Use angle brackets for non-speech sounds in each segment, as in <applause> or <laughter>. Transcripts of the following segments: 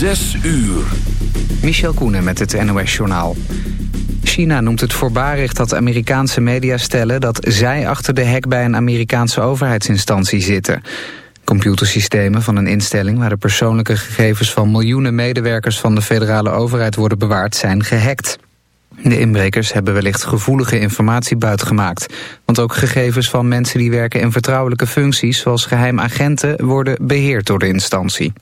Zes uur. Michel Koenen met het NOS-journaal. China noemt het voorbarig dat Amerikaanse media stellen... dat zij achter de hek bij een Amerikaanse overheidsinstantie zitten. Computersystemen van een instelling... waar de persoonlijke gegevens van miljoenen medewerkers... van de federale overheid worden bewaard, zijn gehackt. De inbrekers hebben wellicht gevoelige informatie buitgemaakt. Want ook gegevens van mensen die werken in vertrouwelijke functies... zoals geheimagenten worden beheerd door de instantie.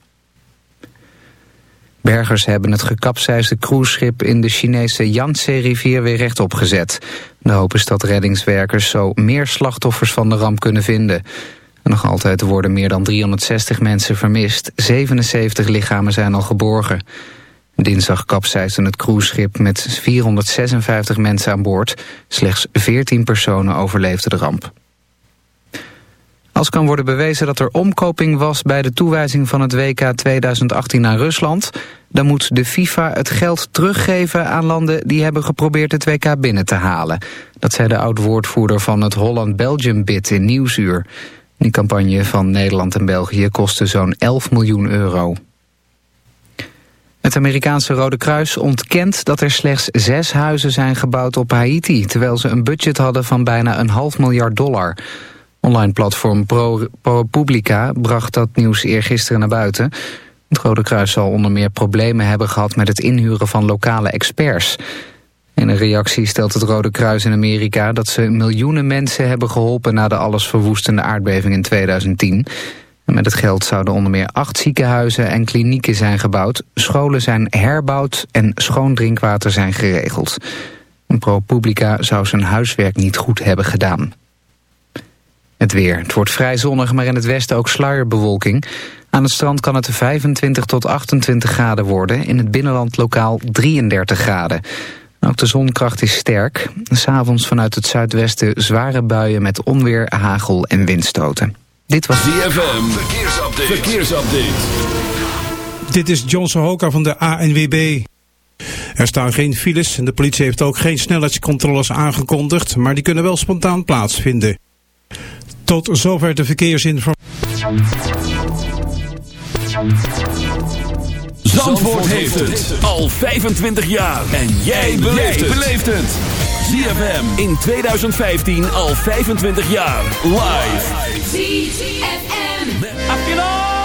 Bergers hebben het gekapseisde cruiseschip in de Chinese Yangtze-rivier weer rechtop gezet. De hoop is dat reddingswerkers zo meer slachtoffers van de ramp kunnen vinden. nog altijd worden meer dan 360 mensen vermist. 77 lichamen zijn al geborgen. Dinsdag kapseisde het cruiseschip met 456 mensen aan boord. Slechts 14 personen overleefden de ramp. Als kan worden bewezen dat er omkoping was bij de toewijzing van het WK 2018 naar Rusland, dan moet de FIFA het geld teruggeven aan landen die hebben geprobeerd het WK binnen te halen. Dat zei de oud-woordvoerder van het Holland-Belgium-bid in Nieuwsuur. Die campagne van Nederland en België kostte zo'n 11 miljoen euro. Het Amerikaanse Rode Kruis ontkent dat er slechts zes huizen zijn gebouwd op Haiti... terwijl ze een budget hadden van bijna een half miljard dollar. Online platform ProPublica bracht dat nieuws eergisteren naar buiten. Het Rode Kruis zal onder meer problemen hebben gehad... met het inhuren van lokale experts. In een reactie stelt het Rode Kruis in Amerika... dat ze miljoenen mensen hebben geholpen... na de allesverwoestende aardbeving in 2010... Met het geld zouden onder meer acht ziekenhuizen en klinieken zijn gebouwd. Scholen zijn herbouwd en schoon drinkwater zijn geregeld. ProPublica zou zijn huiswerk niet goed hebben gedaan. Het weer. Het wordt vrij zonnig, maar in het westen ook sluierbewolking. Aan het strand kan het 25 tot 28 graden worden. In het binnenland lokaal 33 graden. Ook de zonkracht is sterk. S'avonds vanuit het zuidwesten zware buien met onweer, hagel en windstoten. Dit was DFM. Verkeersupdate. Verkeersupdate. Dit is John Sohoka van de ANWB. Er staan geen files en de politie heeft ook geen snelheidscontroles aangekondigd, maar die kunnen wel spontaan plaatsvinden. Tot zover de verkeersinformatie. Zandvoort heeft het al 25 jaar en jij beleeft het. ZFM in 2015 al 25 jaar. Live. ZFM. I feel alright.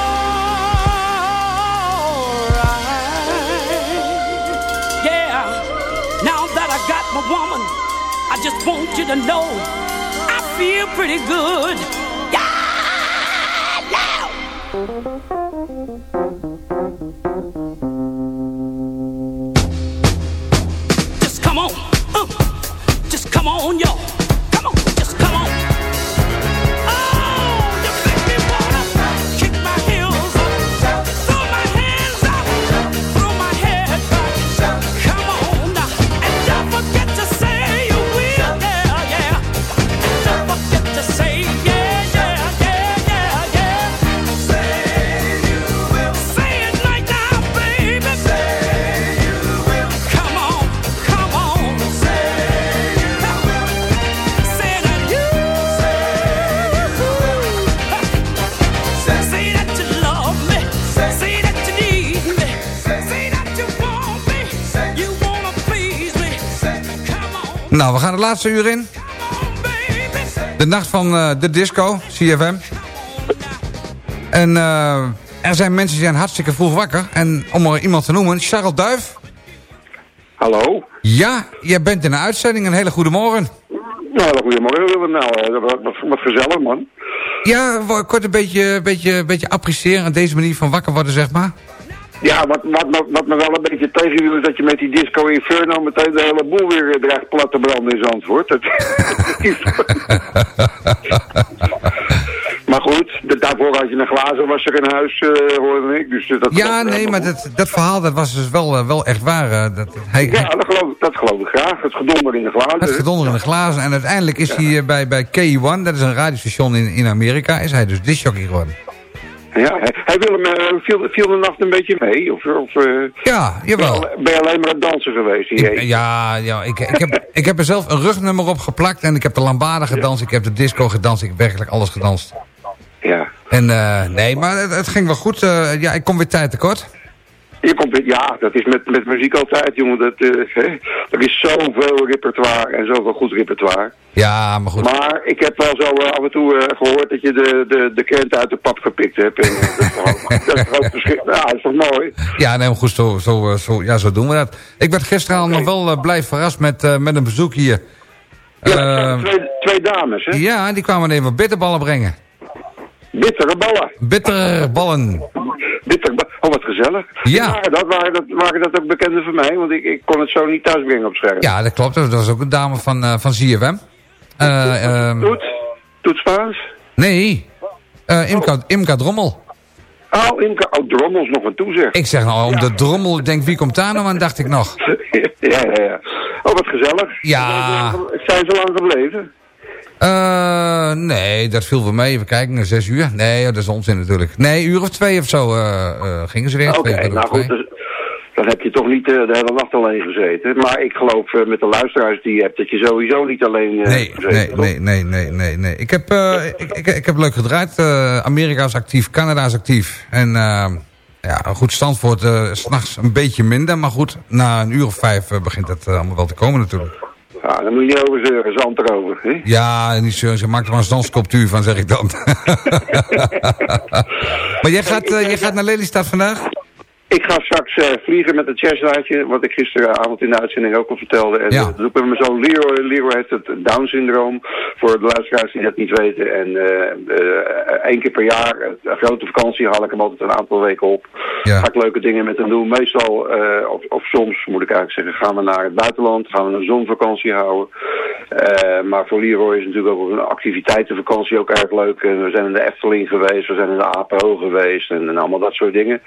Yeah. Now that I got my woman, I just want you to know feel pretty good. Yeah. Now. Nou, we gaan het laatste uur in. De nacht van eh, de disco, CFM. En eh, er zijn mensen die zijn hartstikke vroeg wakker. En om er iemand te noemen, Charles Duif. Hallo. Ja, jij bent in een uitzending. Een hele goede morgen. Nou, goedemorgen. Nou, eh, wat, wat, wat gezellig, man. Ja, kort een beetje, beetje, beetje appreciëren aan deze manier van wakker worden, zeg maar. Ja, wat, wat, me- wat me wel een beetje tegenviel is dat je met die disco inferno meteen de hele boel weer eh, dreigt plat te branden in Zandvoort. Dat- <laughs> maar goed, daarvoor had je een glazenwasser in huis, eh hoorde ik. Dus dat Ja, nee, maar dat, dat verhaal dat was dus wel, eh, wel echt waar. eh, Dat, hij, Ja, dat geloof, ik- dat geloof ik graag. Het gedonder in de glazen. Het gedonder in de glazen. En uiteindelijk is hij eh, bij, bij K1, dat is een radiostation in, in Amerika, is hij dus disjockey geworden. Ja, hij, hij wil hem, eh, viel, viel de nacht een beetje mee? Of, of eh, Ja, jawel. ben je alleen maar aan het dansen geweest? Ik, ja, ja ik, ik, heb, ik heb er zelf een rugnummer op geplakt. En ik heb de lambada gedanst. Ik heb de disco gedanst. Ik heb werkelijk alles gedanst. Ja. En eh, nee, maar het, het ging wel goed. ja, ik kom weer tijd tekort. Je komt, weer- ja, dat is met, met muziek altijd, jongen. Dat, hè. er is zoveel repertoire en zoveel goed repertoire. Ja, maar goed. Maar ik heb wel zo eh, af en toe eh, gehoord dat je de, de, de krenten uit de pap gepikt hebt. En, dat, is <laughs> ook verschil- Ja, dat is toch mooi? Ja, nee, maar goed, zo, zo, zo, ja, zo doen we dat. Ik werd gisteren al nog wel blij verrast met, met een bezoek hier. Ja, twee, twee dames, hè? ja, die kwamen even bitterballen brengen. Bittere ballen. Bittere Oh, wat gezellig. Ja. Waren dat, waren, dat, waren dat ook bekenden van mij? Want ik, ik kon het zo niet thuis brengen op scherm. Ja, dat klopt. Dat was ook een dame van, eh van ZFM. Eh, ehm, Toet? Toet Spaans? nee, Eh Imka, Imka Drommel. Oh, Imke. Oh, Drommels nog een toezeg. Ik zeg nou, om de drommel, ik denk, wie komt daar nou aan, dacht ik nog. <laughs> ja, ja, ja. Oh, wat gezellig. Ja. Zijn ze lang gebleven? Eh, nee, dat viel wel mee. Even kijken, zes uur. Nee, dat is onzin natuurlijk. Nee, een uur of twee of zo eh, eh, gingen ze weer. Oké, nou goed. Dus, dan heb je toch niet de hele nacht alleen gezeten. Maar ik geloof met de luisteraars die je hebt dat je sowieso niet alleen Nee, gezeten nee, nee, nee, nee, nee. Ik heb, ik, ik, ik heb leuk gedraaid. Amerika is actief, Canada is actief. En ja, goed, Stanford uh, s'nachts een beetje minder. Maar goed, na een uur of vijf begint eh, allemaal wel te komen natuurlijk. Ja, daar moet je niet over zeuren, zand erover. Hè? Ja, niet zo, ze maakt er maar een zandsculptuur van, zeg ik dan. <laughs> maar jij gaat, eh, jij gaat naar Lelystad vandaag? Ik ga straks eh, vliegen met het jazzlaatje, wat ik gisteravond in de uitzending ook al vertelde. En Ja. dat doe ik met mijn zoon Leroy. Leroy heeft het Down-syndroom, voor de luisteraars die dat niet weten. En eh, eh, één keer per jaar, een grote vakantie, haal ik hem altijd een aantal weken op. Ja. Ga ik leuke dingen met hem doen. Meestal, of, of soms moet ik eigenlijk zeggen, gaan we naar het buitenland, gaan we een zonvakantie houden. Maar voor Leroy is natuurlijk ook een activiteitenvakantie ook erg leuk. We zijn in de Efteling geweest, we zijn in de APO geweest en, en allemaal dat soort dingen.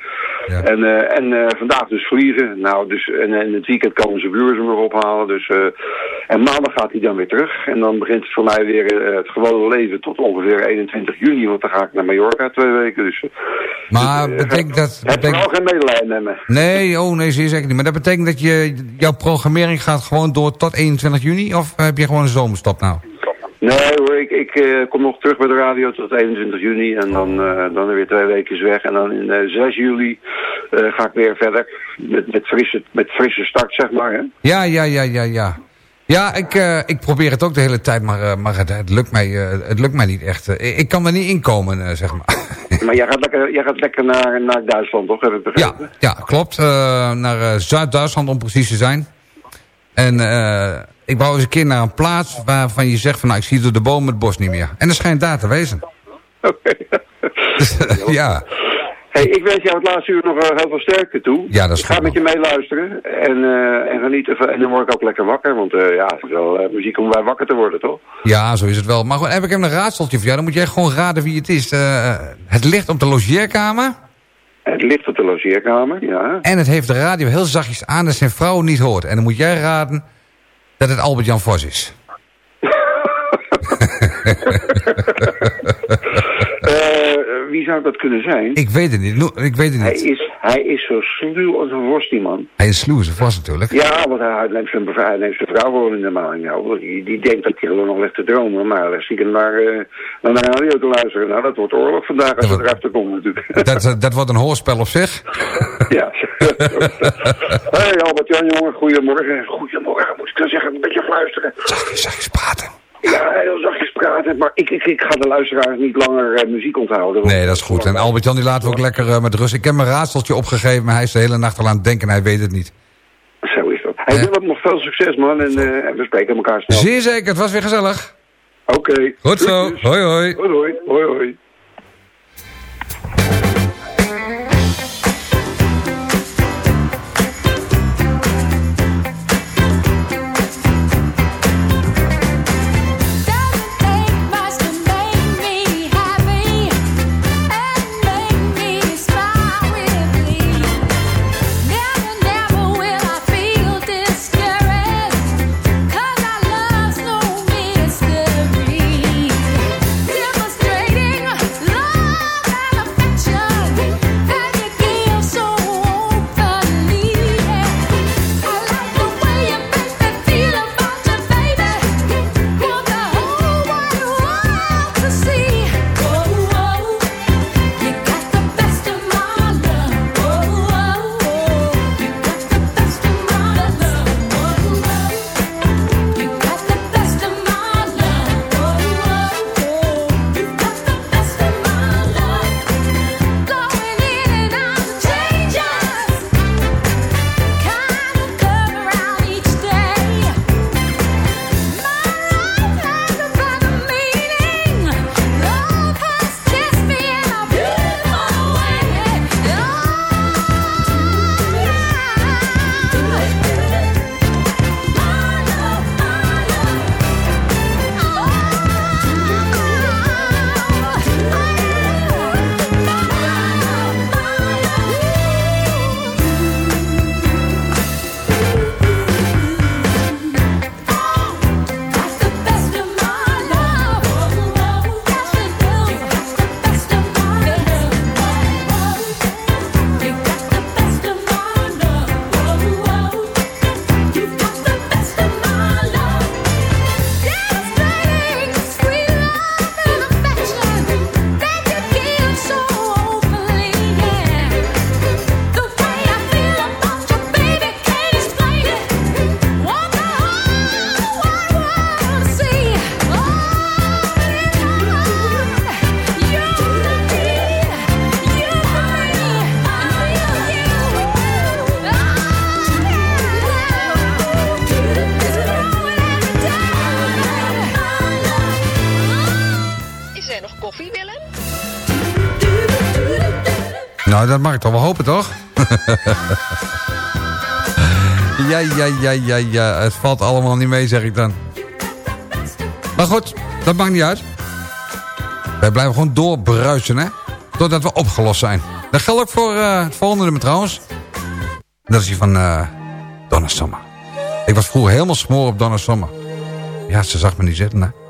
Ja. En, eh, en eh, vandaag dus vliegen. Nou, dus, en, en het weekend komen zijn broers hem nog ophalen. Dus, eh, en maandag gaat hij dan weer terug. En dan begint voor mij weer het gewone leven tot ongeveer 21 juni. Want dan ga ik naar Mallorca twee weken. Dus, Maar dus, betekent dat... heb betekent- vooral geen medelijden met me. Nee, oh nee, zeer zeker niet. Maar dat betekent dat je, jouw programmering gaat gewoon door tot 21 juni? Of heb je gewoon een zomerstop nou? Nee hoor, ik, ik eh, kom nog terug bij de radio tot 21 juni. En dan, eh, dan weer twee weken weg. En dan in eh, 6 juli eh, ga ik weer verder. Met, met, frisse, met frisse start, zeg maar. Hè? Ja, ja, ja, ja, ja. Ja, ik, ik probeer het ook de hele tijd, maar, maar het, het, lukt mij, het lukt mij niet echt. Ik, kan er niet inkomen, zeg maar. <laughs> Maar jij gaat lekker, jij gaat lekker naar, naar Duitsland, toch? Heb ik ja, begrepen? ja, klopt. Eh, naar Zuid-Duitsland om precies te zijn. En eh, ik wou eens een keer naar een plaats waarvan je zegt van... nou, ik zie door de bomen het bos niet meer. En dat schijnt daar te wezen. Oké. <laughs> <laughs> Ja. Hey, ik wens jou het laatste uur nog eh, heel veel sterkte toe. Ja, dat is ik ga met je meeluisteren en, eh, en genieten. van- En dan word ik ook lekker wakker, want eh, ja, het is wel muziek om bij wakker te worden, toch? Ja, zo is het wel. Maar goed, heb ik hem een raadseltje voor jou. Dan moet jij gewoon raden wie het is. Het ligt op de logeerkamer. Het ligt op de logeerkamer, ja. En het heeft de radio heel zachtjes aan dat zijn vrouw niet hoort. En dan moet jij raden dat het Albert-Jan Vos is. <laughs> Eh, wie zou dat kunnen zijn? Ik weet het niet. Ik weet het Hij niet. is, hij is zo sluw als een worst, die man. Hij is sluw, Vos natuurlijk. Ja, want hij neemt zijn, bev- hij neemt zijn vrouw gewoon in de maling. Nou, die, die denkt dat hij gewoon nog ligt te dromen. Maar hij stiekem naar, eh naar de radio te luisteren. Nou, dat wordt oorlog vandaag als Dat het erachter komt natuurlijk. Dat, dat wordt een hoorspel op zich. <laughs> Ja. <laughs> hey Albert-Jan, jongen, goedemorgen. Goedemorgen, moet ik dan zeggen, een beetje fluisteren. Zachtjes, zachtjes praten. Ja, heel zachtjes praten, maar ik, ik, ik ga de luisteraars niet langer eh, muziek onthouden. Nee, dat is goed. En Albert-Jan die laten we ook lekker eh, met rust. Ik heb mijn raadseltje opgegeven, maar hij is de hele nacht al aan het denken en hij weet het niet. Zo is dat. Hey, Ja. Willem, nog veel succes, man. En eh, we spreken elkaar snel. Zeer zeker, het was weer gezellig. Oké. Goed zo. Hoi hoi. Hoi, hoi. Hoi, hoi. Nou, dat mag ik toch wel hopen, toch? <laughs> ja, ja, ja, ja, ja. Het valt allemaal niet mee, zeg ik dan. Maar goed, dat maakt niet uit. Wij blijven gewoon doorbruisen, hè? Totdat we opgelost zijn. Dat geldt ook voor eh, het volgende nummer trouwens. Dat is die van eh Donna Summer. Ik was vroeger helemaal smoor op Donna Summer. Ja, ze zag me niet zitten, hè?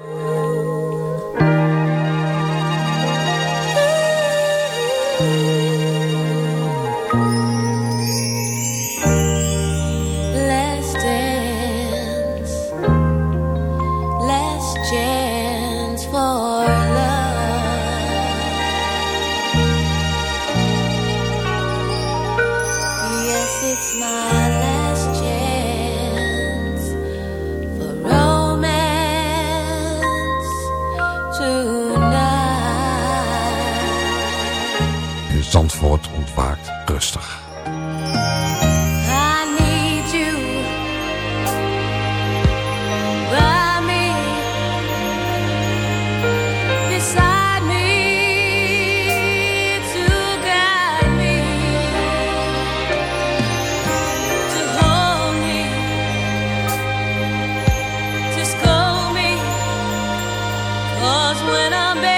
When I'm bad,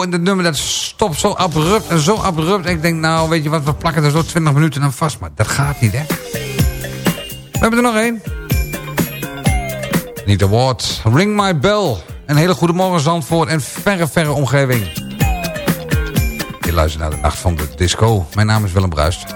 Oh, en dat nummer dat stopt zo abrupt en zo abrupt. En ik denk, nou, weet je wat, we plakken er zo 20 minuten aan vast. Maar dat gaat niet, hè? We hebben er nog één. Niet de woord. Ring my bell. Een hele goede morgen Zandvoort en verre, verre omgeving. Je luistert naar de Nacht van de Disco. Mijn naam is Willem Bruist.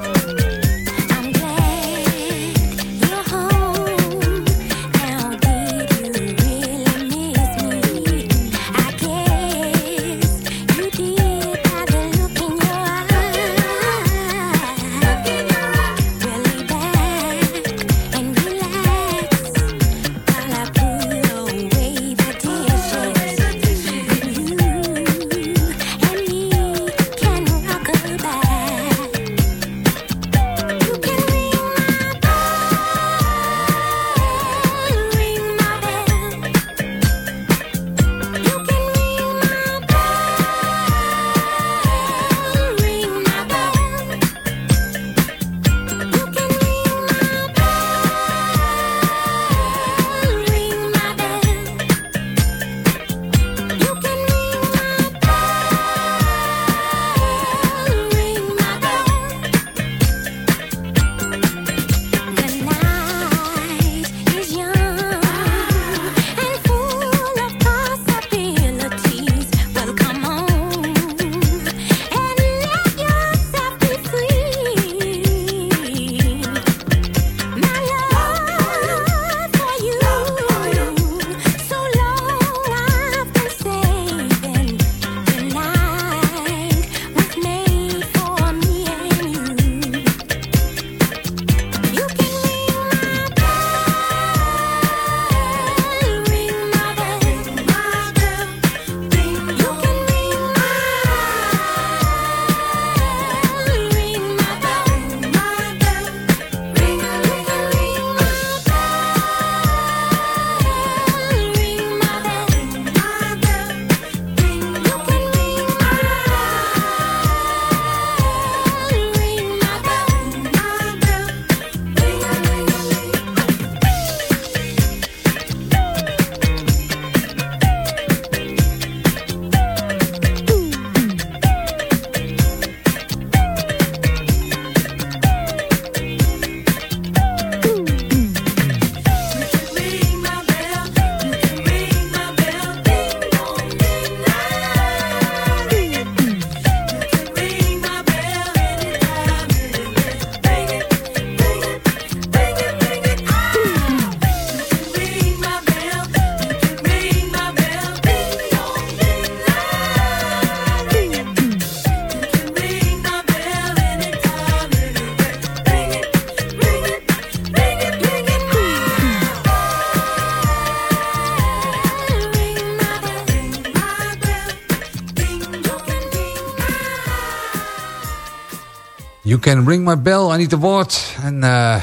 Can Ring My Bell, I Need the Word. En uh,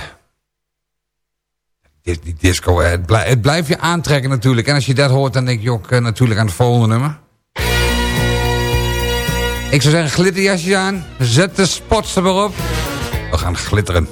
die disco, eh, het, blijf, het blijft je aantrekken natuurlijk. En als je dat hoort, dan denk je ook eh, natuurlijk aan het volgende nummer. Ik zou zeggen, glitterjasjes aan. Zet de spots er maar op. We gaan glitteren.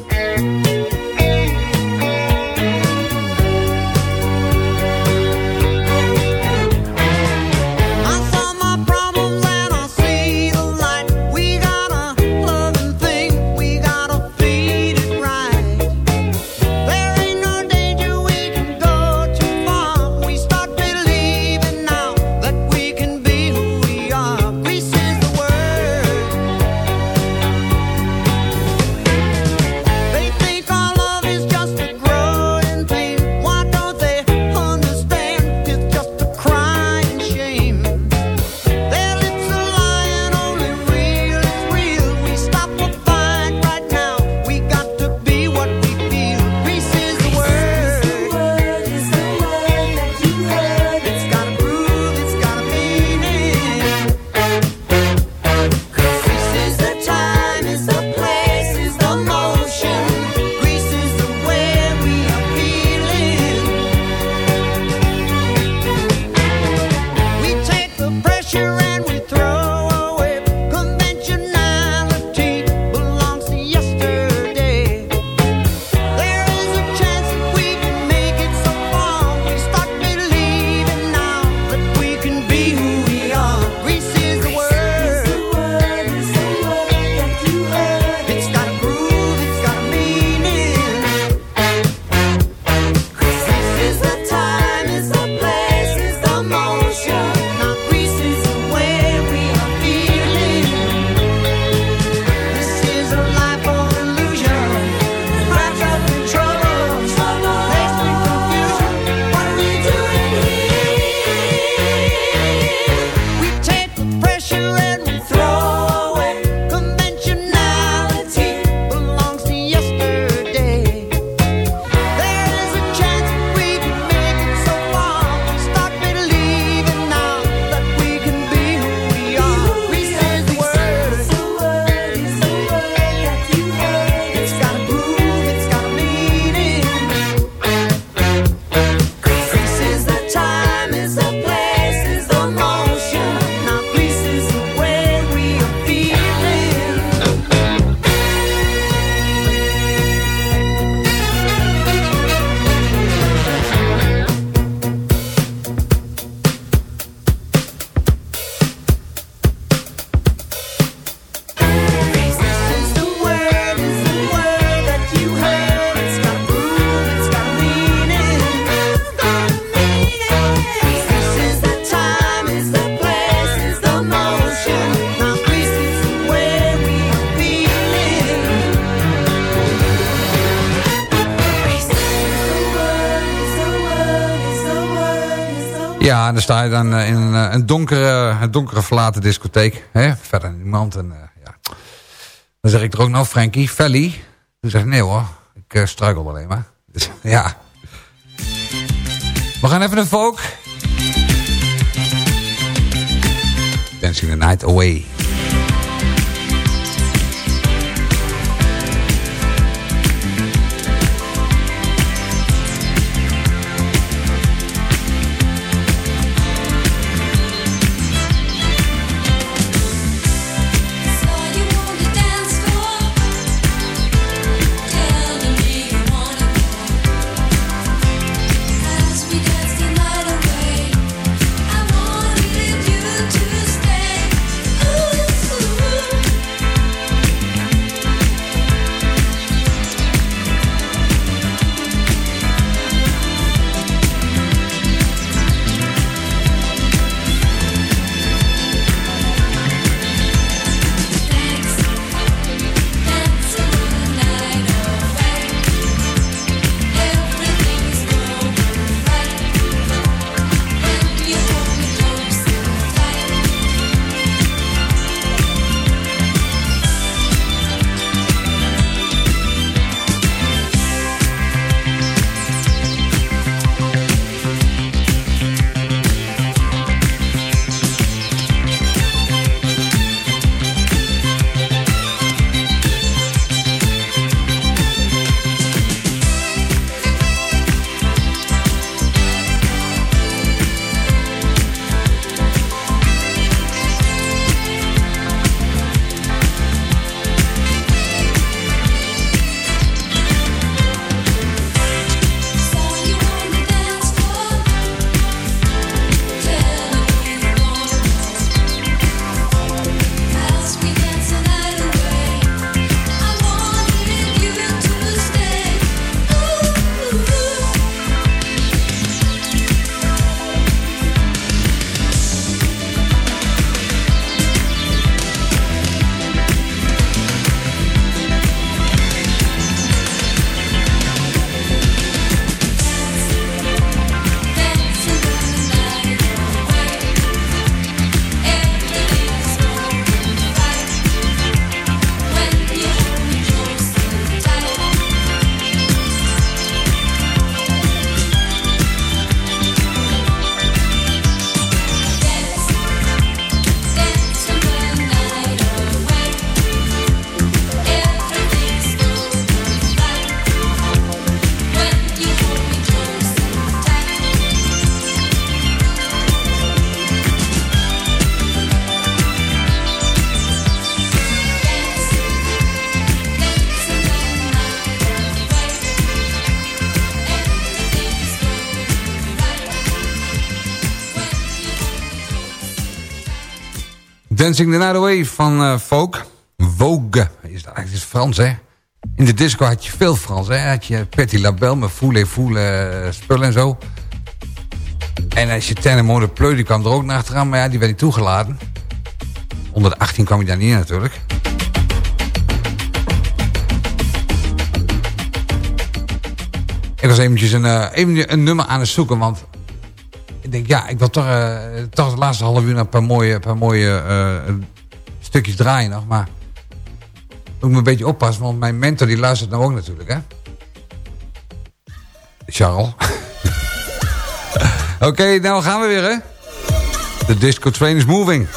Ja, dan sta je dan eh, in een, eh, een donkere, een donkere verlaten discotheek. Hè? Verder niemand. En, eh, ja. Dan zeg ik er ook nog, Frankie, Felly. Toen zegt nee hoor, ik uh, struikel alleen maar. Dus, <laughs> ja. We gaan even naar folk. Dancing the night away. Dancing the Night Away van eh Vogue. Vogue. Is dat eigenlijk is Frans, hè? In de disco had je veel Frans, hè? Had je Petit Label met Foule Foule eh, spullen en zo. En als je Tenemode Pleu, die kwam er ook naar achteraan. Maar ja, die werd niet toegelaten. Onder de 18 kwam je daar niet in natuurlijk. Ik was eventjes een, eh, even een nummer aan het zoeken, want ik denk, ja, ik wil toch, eh, toch de laatste half uur een paar mooie, een paar mooie eh, stukjes draaien nog. Maar moet me een beetje oppassen, want mijn mentor die luistert nou ook natuurlijk, hè. Charles. <laughs> Oké, nou gaan we weer, hè. The disco train is moving.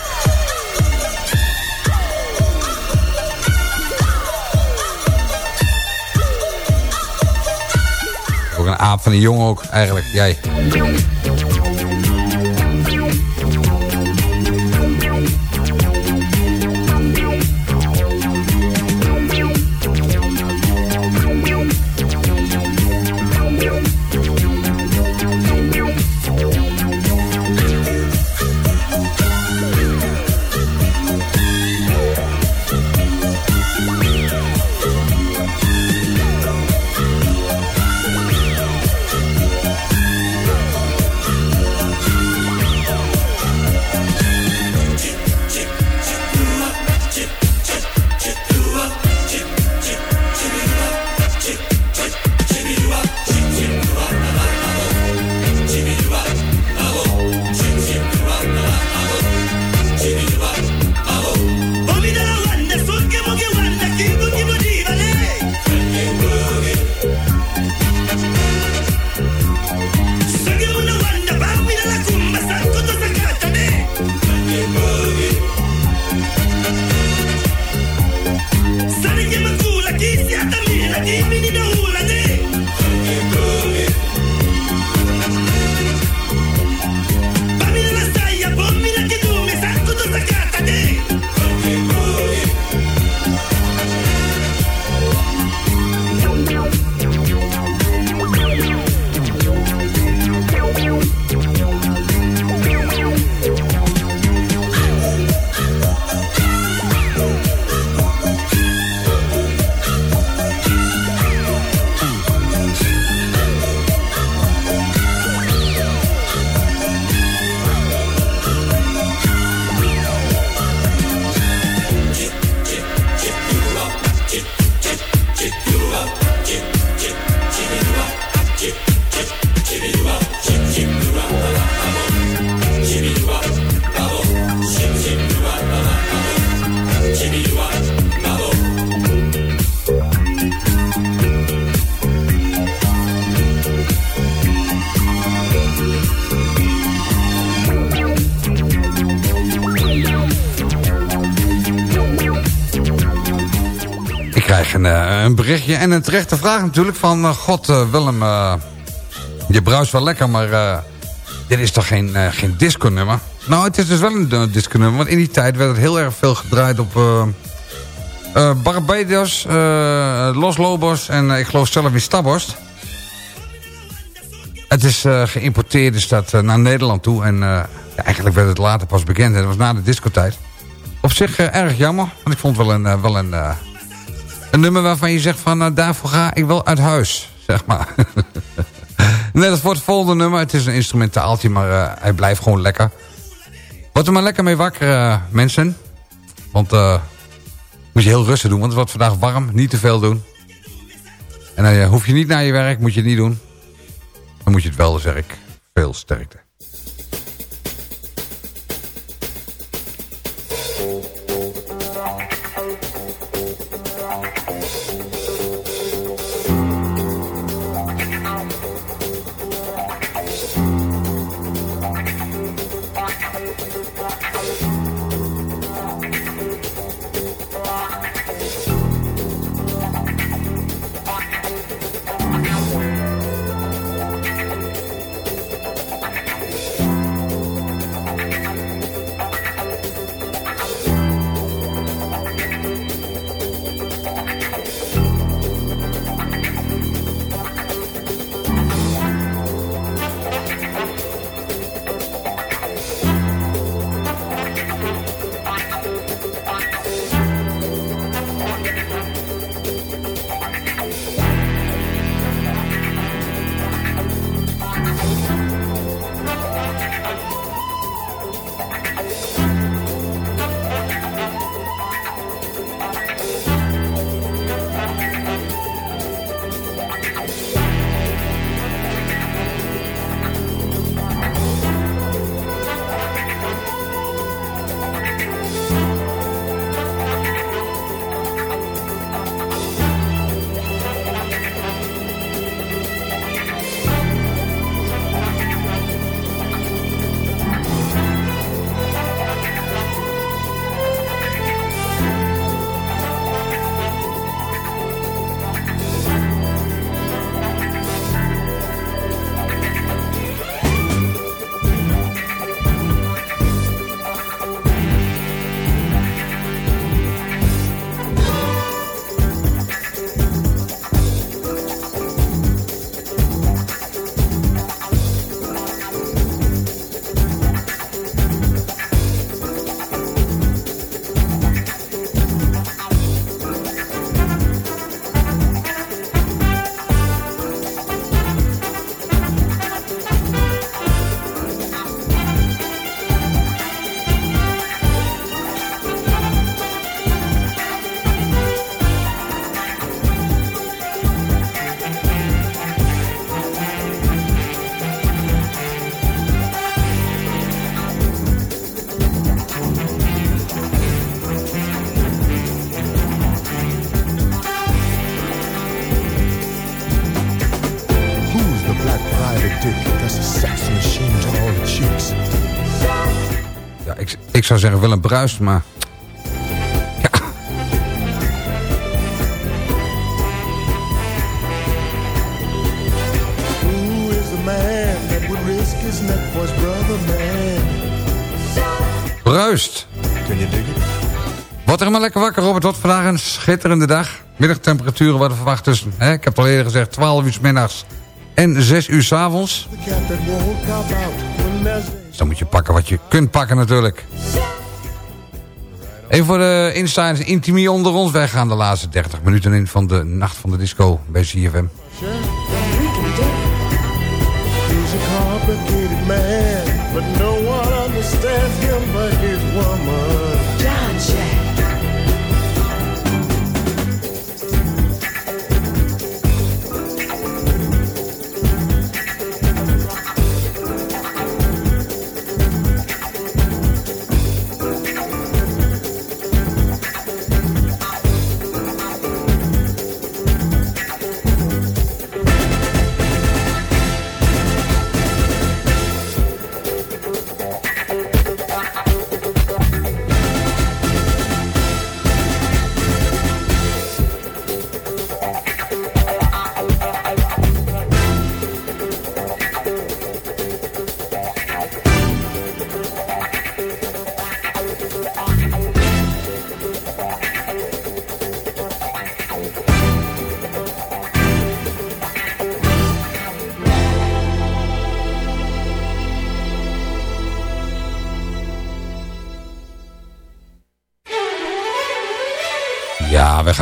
Ook een aap van een jongen ook, eigenlijk. Jij. Krijg een, eh, een berichtje en een terechte vraag natuurlijk van... eh, God eh, Willem, eh, je bruist wel lekker, maar eh, dit is toch geen, eh, geen disco-nummer? Nou, het is dus wel een eh, disco-nummer, want in die tijd werd het heel erg veel gedraaid op... eh, eh, Barbados, eh, Los Lobos en eh, ik geloof zelf in Stabborst. Het is eh, geïmporteerd is dat, eh, naar Nederland toe en eh, eigenlijk werd het later pas bekend. En dat was na de discotijd. Op zich eh, erg jammer, want ik vond het wel een... eh, wel een eh, een nummer waarvan je zegt van nou, daarvoor ga ik wel uit huis, zeg maar. Net als voor het volgende nummer. Het is een instrumentaaltje, maar eh, hij blijft gewoon lekker. Word er maar lekker mee wakker, eh, mensen. Want eh moet je heel rustig doen, want het wordt vandaag warm. Niet te veel doen. En dan hoef je niet naar je werk, moet je het niet doen. Dan moet je het wel, zeg ik. Veel sterkte. Zou zeggen Willem Bruist, maar... Ja, Who is the man that would risk his neck for his brother, man? Bruist. Wordt er maar lekker wakker, Robert. Wat vandaag een schitterende dag. Middagtemperaturen worden verwacht tussen, hè, ik heb al eerder gezegd, 12 uur middags en 6 uur 's avonds. Dus dan moet je pakken wat je kunt pakken natuurlijk. Even voor de insiders, intimie onder ons. Wij gaan de laatste 30 minuten in van de Nacht van de Disco bij CFM.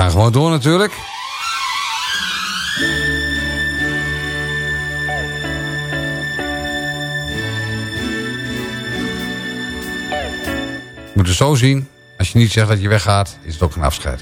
Gaan gewoon door natuurlijk. Je moet zo zien. Als je niet zegt dat je weggaat, is het ook een afscheid.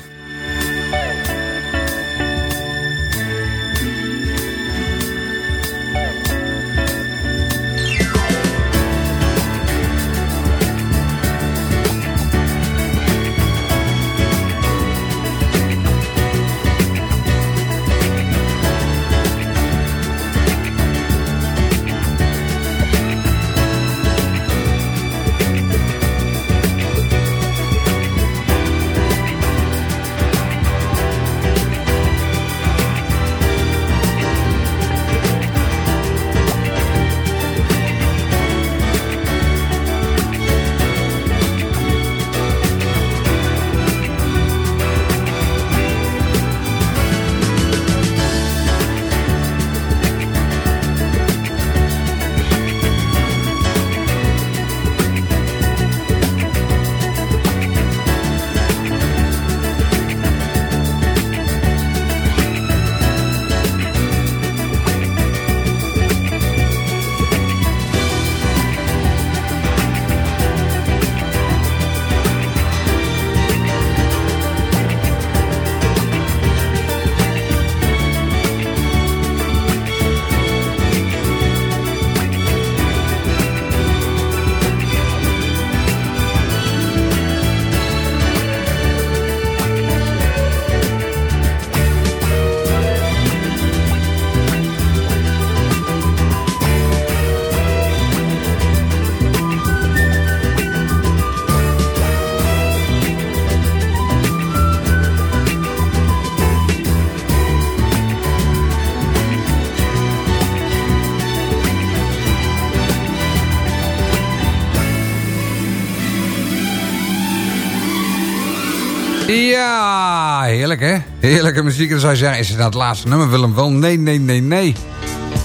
Heerlijk hè? Heerlijke muziek. Dan zou je zeggen, is het nou het laatste nummer Willem wel? Nee, nee, nee, nee.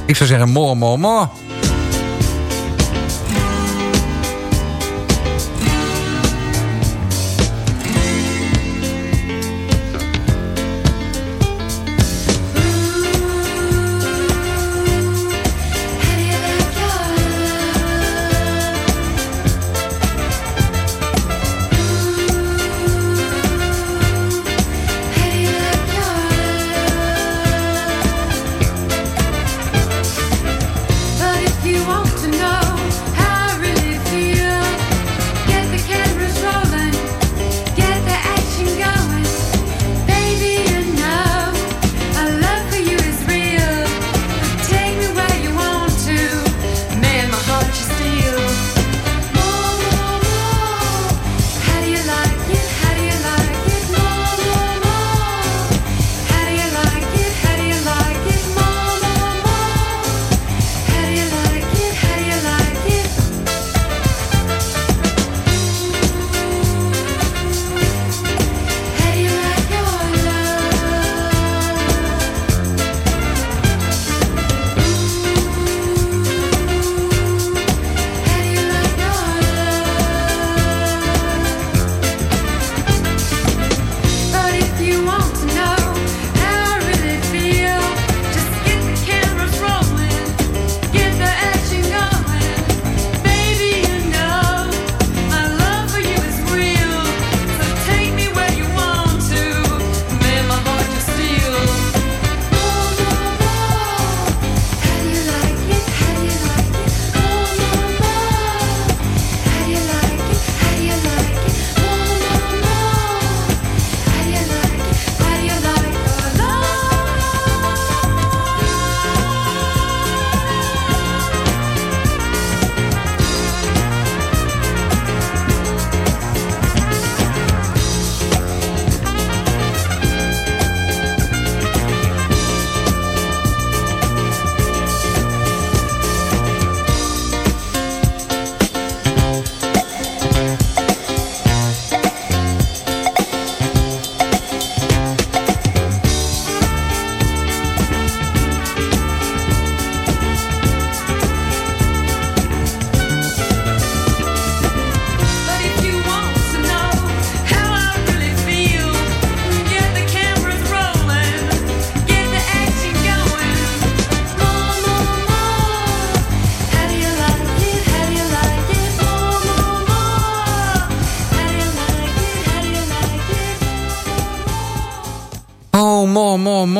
Ik zou zeggen, more, more, more.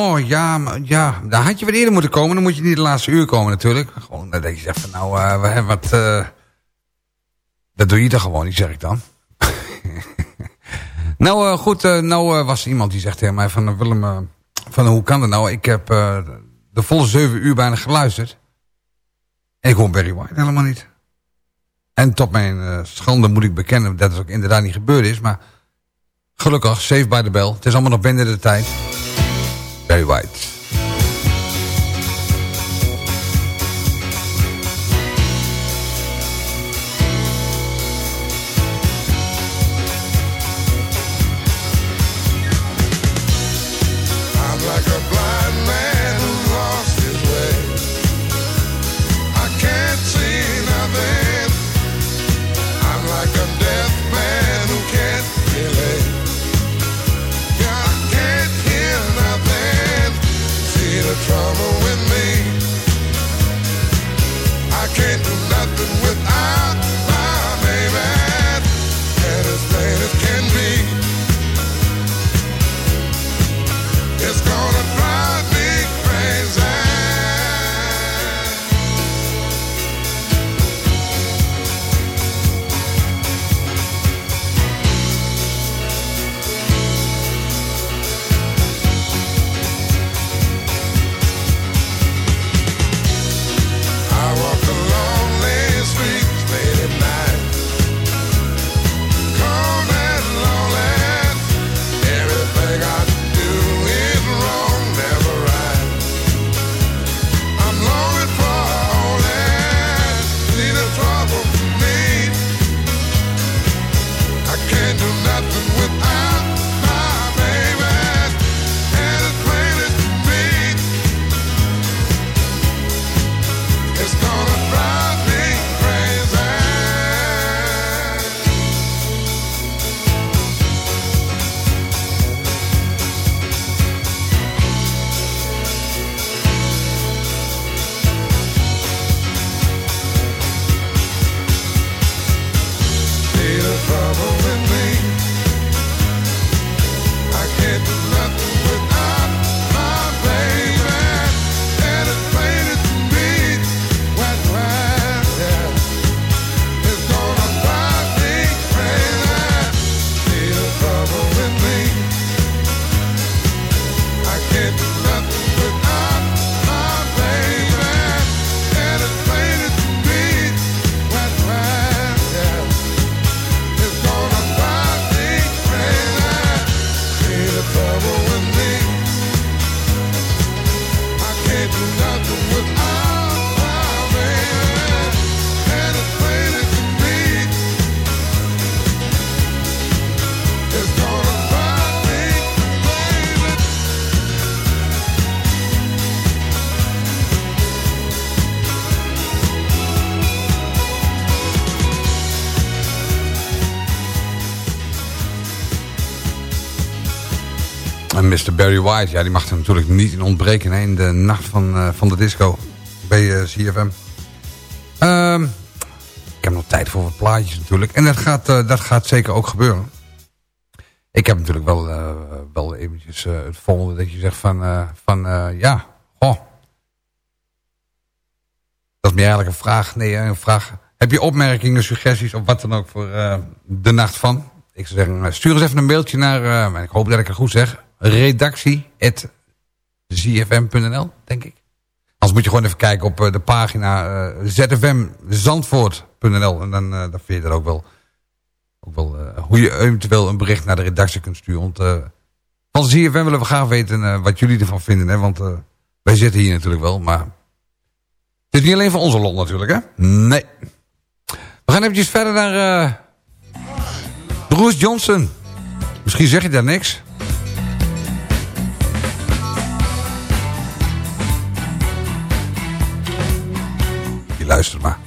Mooi. Ja, maar, ja, daar had je wat eerder moeten komen. Dan moet je niet de laatste uur komen natuurlijk. Gewoon dat je van nou, eh, wat... eh, dat doe je dan gewoon niet, zeg ik dan. <laughs> nou eh, goed, nou was iemand die zegt tegen mij van... Willem, van hoe kan dat nou? Ik heb de volle zeven uur bijna geluisterd. Ik hoor Barry White helemaal niet. En tot mijn schande moet ik bekennen dat het ook inderdaad niet gebeurd is. Maar gelukkig, safe by the bell. Het is allemaal nog binnen de tijd. Barry White. Barry ja, die mag er natuurlijk niet in ontbreken hè, in de nacht van, eh, van de disco bij eh, CFM. Ehm, ik heb nog tijd voor wat plaatjes natuurlijk. En dat gaat, eh, dat gaat zeker ook gebeuren. Ik heb natuurlijk wel, wel eventjes het volgende dat je zegt van, van ja, goh. Dat is meer eigenlijk een vraag. Nee, een vraag. Heb je opmerkingen, suggesties of wat dan ook voor de nacht van? Ik zou zeggen, stuur eens even een mailtje naar, eh, ik hoop dat ik het goed zeg, redactie.zfm.nl, denk ik. Anders moet je gewoon even kijken op eh, de pagina eh, zfmzandvoort.nl en dan, eh, dan vind je dat ook wel, ook wel hoe je eventueel een bericht naar de redactie kunt sturen. Want van ZFM willen we graag weten wat jullie ervan vinden. Hè? Want wij zitten hier natuurlijk wel, maar het is niet alleen voor onze lol natuurlijk, hè? Nee. We gaan eventjes verder naar eh Bruce Johnson. Misschien zeg je daar niks. Je luistert maar.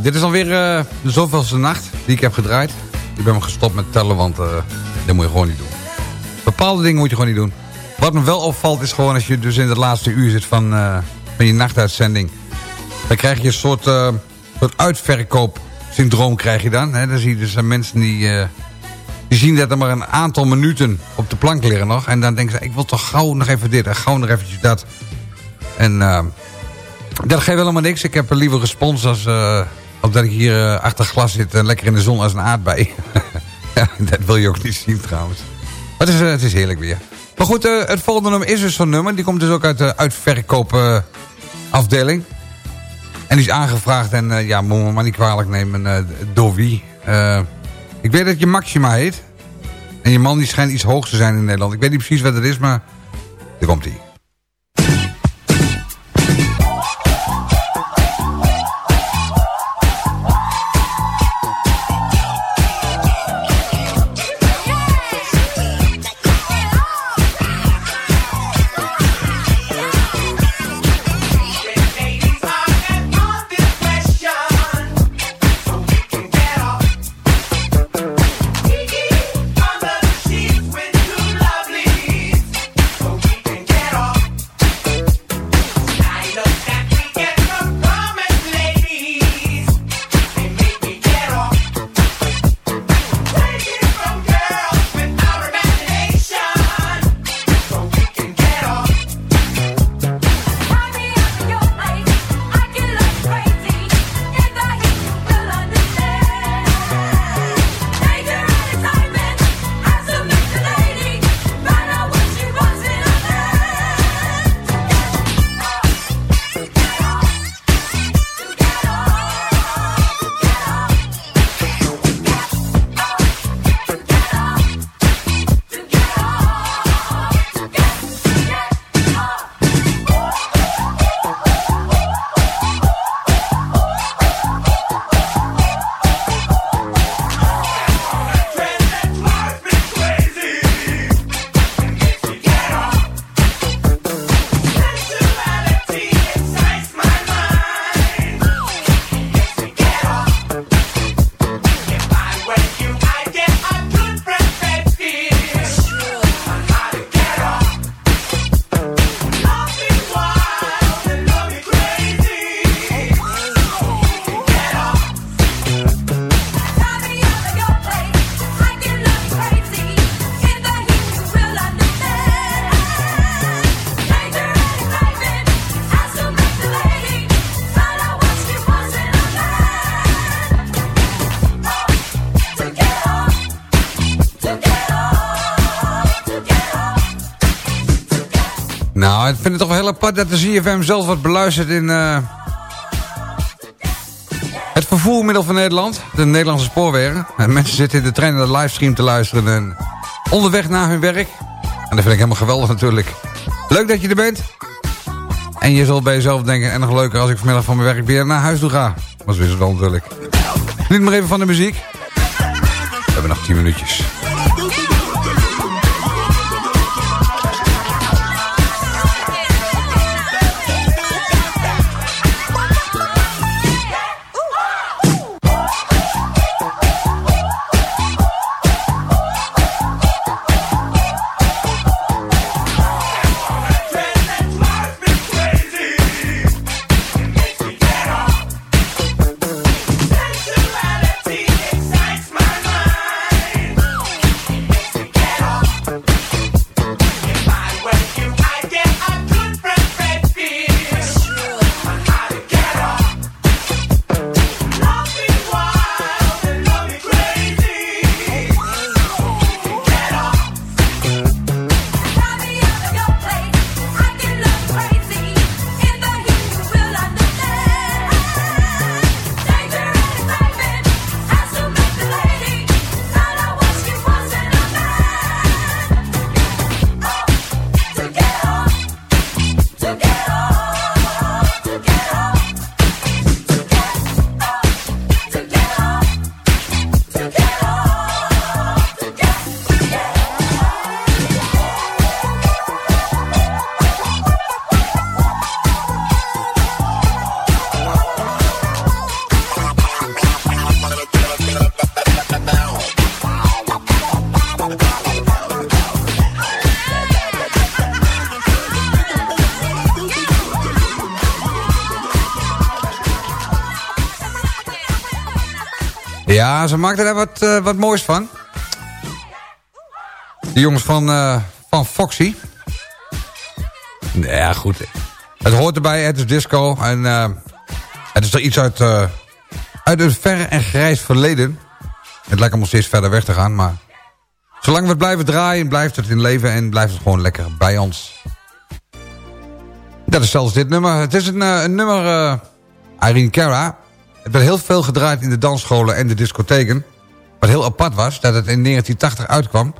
Dit is alweer eh de zoveelste nacht die ik heb gedraaid. Ik ben me gestopt met tellen, want eh dat moet je gewoon niet doen. Bepaalde dingen moet je gewoon niet doen. Wat me wel opvalt is gewoon als je dus in het laatste uur zit van, eh, van je nachtuitzending. Dan krijg je een soort, eh soort uitverkoopsyndroom krijg je dan. Hè? Dan zie je dus mensen die, die zien dat er maar een aantal minuten op de plank liggen nog. En dan denken ze, ik wil toch gauw nog even dit en gauw nog eventjes dat. En dat geeft helemaal niks. Ik heb een liever respons als, als dat ik hier eh, achter glas zit en lekker in de zon als een aardbei. <laughs> dat wil je ook niet zien trouwens. Maar het is, eh, het is heerlijk weer. Maar goed, het volgende nummer is dus zo'n nummer. Die komt dus ook uit de uitverkoopafdeling. en die is aangevraagd en uh, ja, moet me maar niet kwalijk nemen uh, door wie. Uh, ik weet dat je Maxima heet. En je man die schijnt iets hoog te zijn in Nederland. Ik weet niet precies wat het is, maar daar komt hij. Ik vind het toch wel heel apart dat de ZFM zelf wordt beluisterd in... Uh, het vervoermiddel van Nederland. De Nederlandse spoorwegen. En mensen zitten in de trein naar de livestream te luisteren. En onderweg naar hun werk. En dat vind ik helemaal geweldig natuurlijk. Leuk dat je er bent. En je zult bij jezelf denken... En nog leuker als ik vanmiddag van mijn werk weer naar huis toe ga. Maar zo is het wel natuurlijk. Niet maar even van de muziek. We hebben nog 10 minuutjes. Ze maakten daar wat, eh, wat moois van. De jongens van, eh, van Foxy. Ja, goed. Het hoort erbij, het is disco. En eh, het is er iets uit, uit een verre en grijs verleden. Het lijkt om steeds verder weg te gaan, maar... Zolang we het blijven draaien, blijft het in leven en blijft het gewoon lekker bij ons. Dat is zelfs dit nummer. Het is een, een nummer... Irene Cara. Het werd heel veel gedraaid in de dansscholen en de discotheken. Wat heel apart was, dat het in 1980 uitkwam.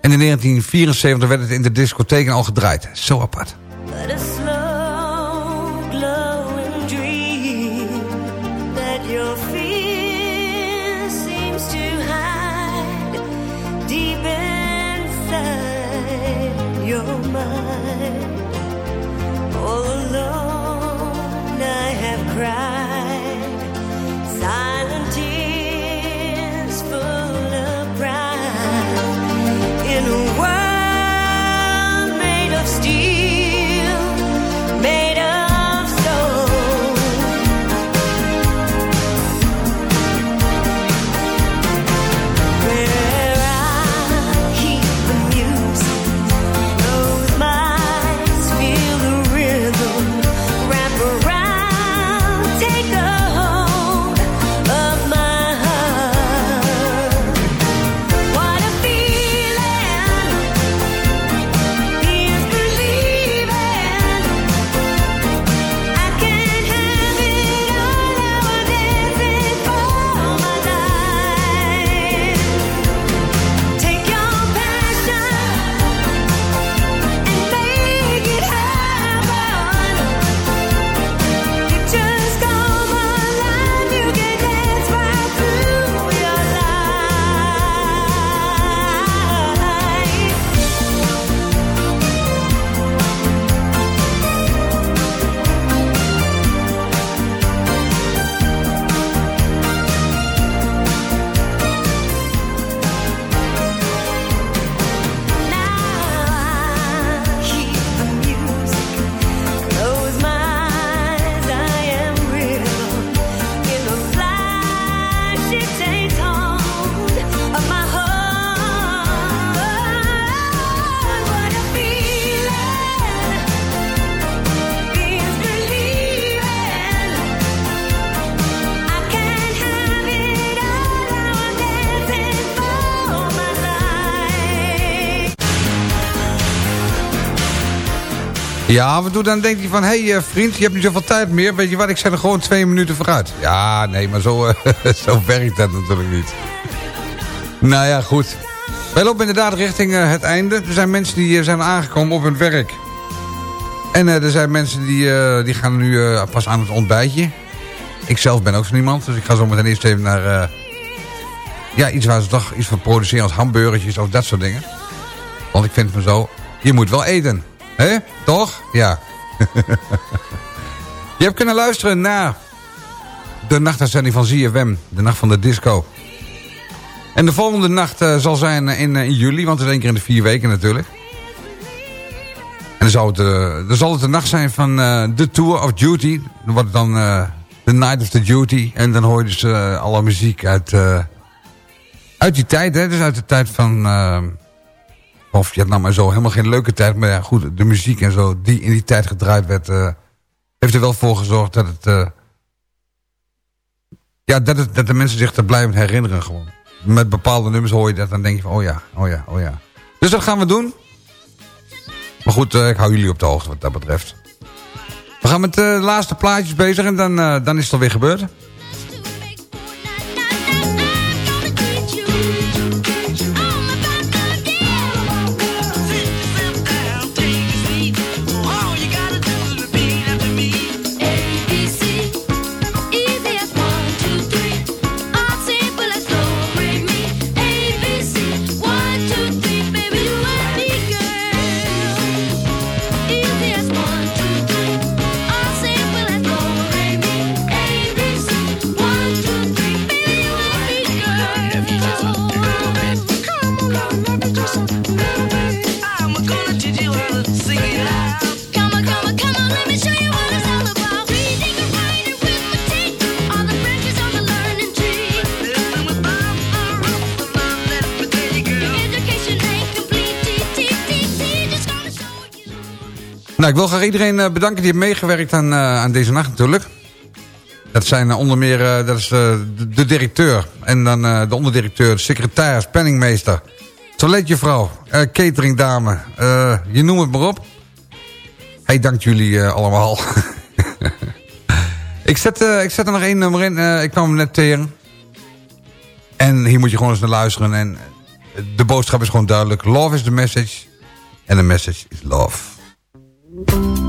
En in 1974 werd het in de discotheken al gedraaid. Zo apart. Ja, en toe dan denkt hij van... Hé hey, eh, vriend, je hebt niet zoveel tijd meer. Weet je wat, ik zet er gewoon twee minuten vooruit. Ja, nee, maar zo, eh, <laughs> zo werkt dat natuurlijk niet. Nou ja, goed. Wij lopen inderdaad richting eh, het einde. Er zijn mensen die zijn aangekomen op hun werk. En er zijn mensen die, die gaan nu pas aan het ontbijtje. Ik zelf ben ook zo iemand. Dus ik ga zo meteen eerst even naar... ja, iets waar ze toch iets van produceren als hamburgertjes of dat soort dingen. Want ik vind me zo... Je moet wel eten. Hè? Toch? Ja. <laughs> Je hebt kunnen luisteren naar de nachtuitzending van ZFM. De nacht van de disco. En de volgende nacht eh, zal zijn in, eh, in juli. Want het is één keer in de vier weken natuurlijk. En dan, zou het, eh, dan zal het de nacht zijn van The Tour of Duty. Dan wordt het dan The Night of the Duty. En dan hoor je dus alle muziek uit, uit die tijd. Hè? Dus uit de tijd van... of je had nou maar zo helemaal geen leuke tijd. Maar ja, goed, de muziek en zo die in die tijd gedraaid werd... eh, heeft er wel voor gezorgd dat het... eh, ja, dat, dat de mensen zich er blijven herinneren gewoon. Met bepaalde nummers hoor je dat, dan denk je van... Oh ja, oh ja, oh ja. Dus dat gaan we doen. Maar goed, eh, ik hou jullie op de hoogte wat dat betreft. We gaan met de laatste plaatjes bezig en dan, dan is het alweer gebeurd. Ik wil graag iedereen eh, bedanken die heeft meegewerkt aan, eh, aan deze nacht natuurlijk. Dat zijn eh, onder meer dat is, de, de directeur en dan de onderdirecteur, de secretaris, penningmeester, toiletjuffrouw, eh cateringdame, je noem het maar op. Hij dankt jullie allemaal. <laughs> ik, zet, ik zet er nog één nummer in, ik kwam hem net tegen. En hier moet je gewoon eens naar luisteren en de boodschap is gewoon duidelijk. Love is the message en the message is love. Love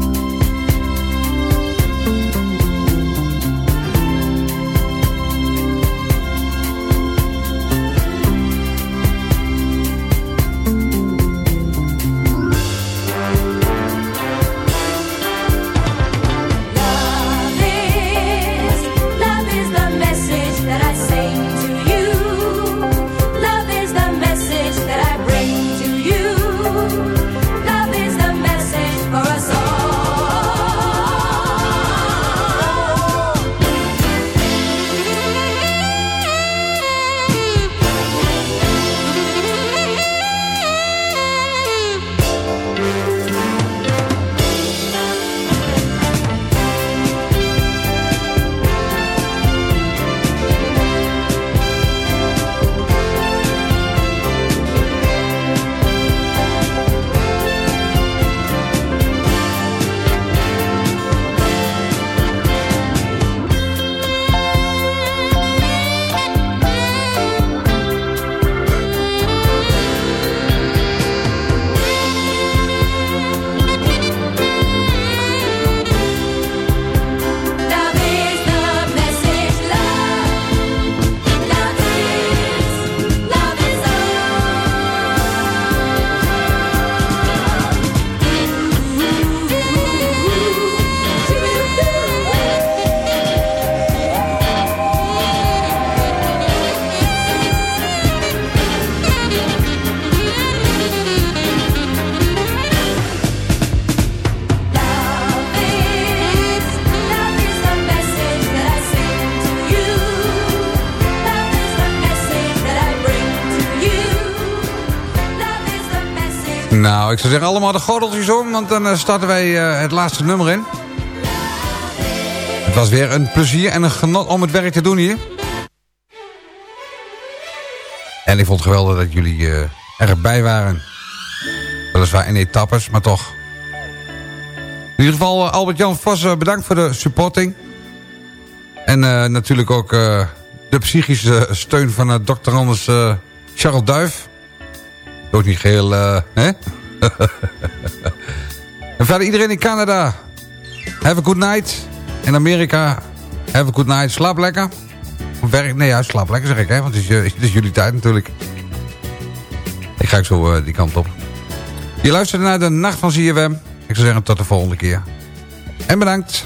Nou, ik zou zeggen allemaal de gordeltjes om, want dan eh, starten wij eh, het laatste nummer in. Het was weer een plezier en een genot om het werk te doen hier. En ik vond het geweldig dat jullie eh, erbij waren. Weliswaar in etappes, maar toch. In ieder geval Albert-Jan Vos, bedankt voor de supporting. En natuurlijk ook de psychische steun van dokter Anders Charles Duif. Ook niet geheel, eh, hè? <laughs> en verder iedereen in Canada. Have a good night. In Amerika, have a good night. Slaap lekker. Werk, nee, ja, slaap lekker zeg ik, hè. Want het is, jullie tijd natuurlijk. Ik ga ook zo eh, die kant op. Je luistert naar de Nacht van ZFM. Ik zou zeggen tot de volgende keer. En bedankt.